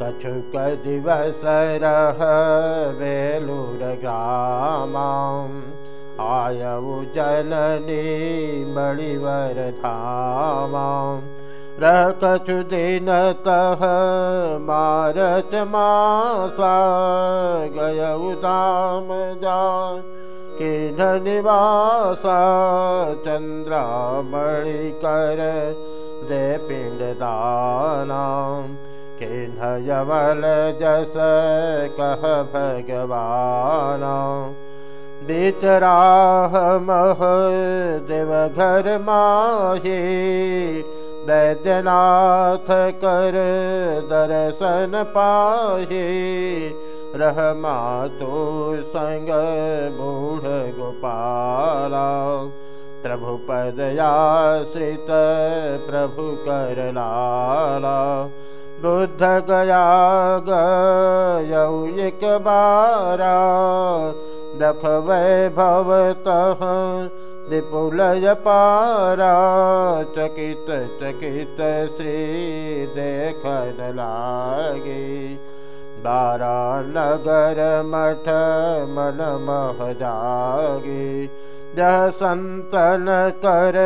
कछुक दिवस रह बेलूर ग्रामं आयु जननी बलिवर धामं रह कछु दिन तह मारच मासा गयउ धाम जा किन निवासा चन्द्रामणि कर दे पिण्ड यमल जस कह भगवान। बिचराह मह देव घर माही कर दर्शन रह मातु संग बूढ़ गोपाला प्रभु पदयाश्रित प्रभु कर लाला बुद्ध गया गयौ एक बारा। दख वैभवतः विपुलय पारा। चकित चकित श्री देखन लागे बारा नगर मठ मन मह जागे जह संतन कर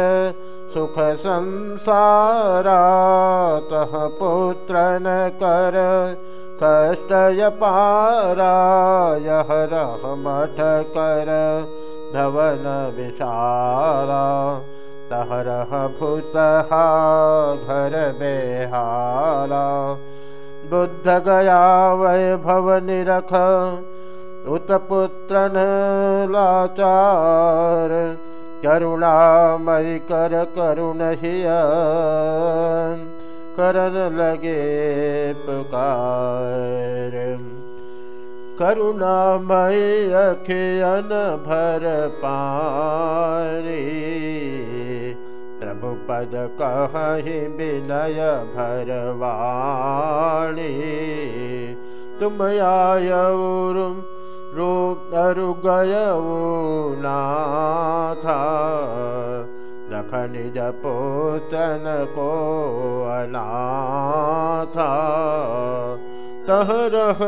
सुख संसारा तह पुत्र कर कष्टय पारा यह रह मठ कर धवन विशाला तह रह भूतहा घर बेहाला बुद्ध गया वैभव निरख। उत्पुत्रन लाचार करुणामयि कर करुण हिय। करन लगे पुकार। करुणामय अखियन भर प्रभु पद कहि विनय भरवाणी तुम आयौरुम रूप अरु गयऊ नाथा रख निज पोतन को अनाथा तह रह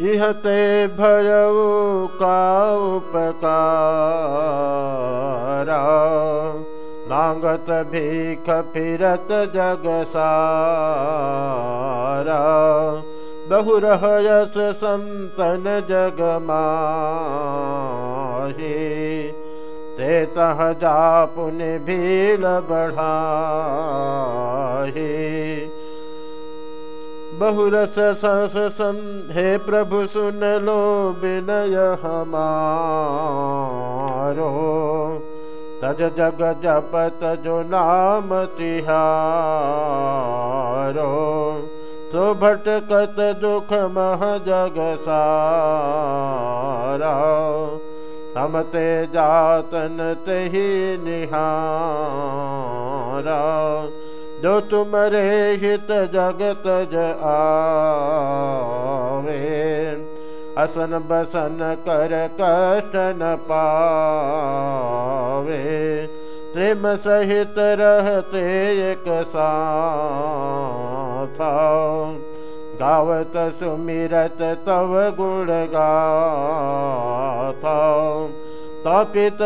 इहते भयऊ का उपकारा मांगत भीख फिरत जग सारा बहुरहयस संतन जग माही ते तह जा पुन भील बढ़ाही बहुरस सस हे प्रभु सुन लो विनय हमारो तज जग जप जो नाम तिहारो। तो भटकत दुख मह जग सारा। हम ते जातन ते निहारा। जो तुमरे हित जगत ज आवे। असन बसन कर कष्ट न पावे। प्रेम सहित रहते एक साथ। गावत सुमिरत तव गुण गाथा। तपित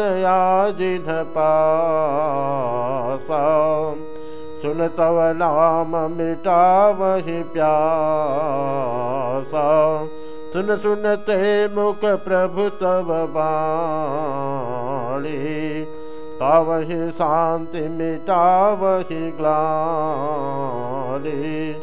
याजिन पासा। सुन तव नाम मिटावहि प्यासा। सुन सुनते मुख प्रभु तव बाणी पावहि शांति मिटावहि ग्लानी।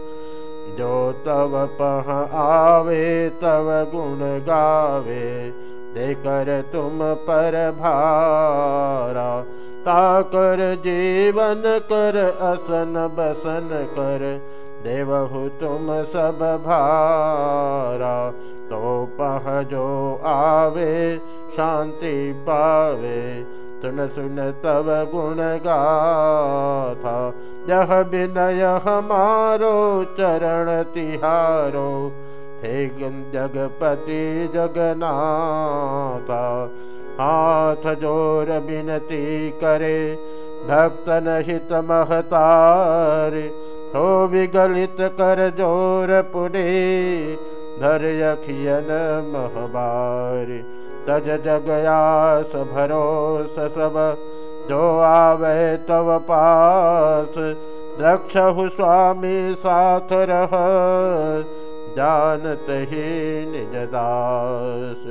जो तव पह आवे तव गुण गावे देकर तुम पर भारा। ताकर जीवन कर, असन बसन कर, देवहु तुम सब भारा। तो पह जो आवे, शांति पावे, सुन सुन तब गुण गाथा। यह विनय हमारो चरण तिहारो। हे जगपति जगन्नाथ। हाथ ज़ोर विनती करे भक्तन हित महतार। हो विगलित कर ज़ोर पुने धर यखियन महबारि। तज जगयास भरोस सब, जो आवे तव पास। रक्षहु स्वामी साथ रह जानत ही निज दास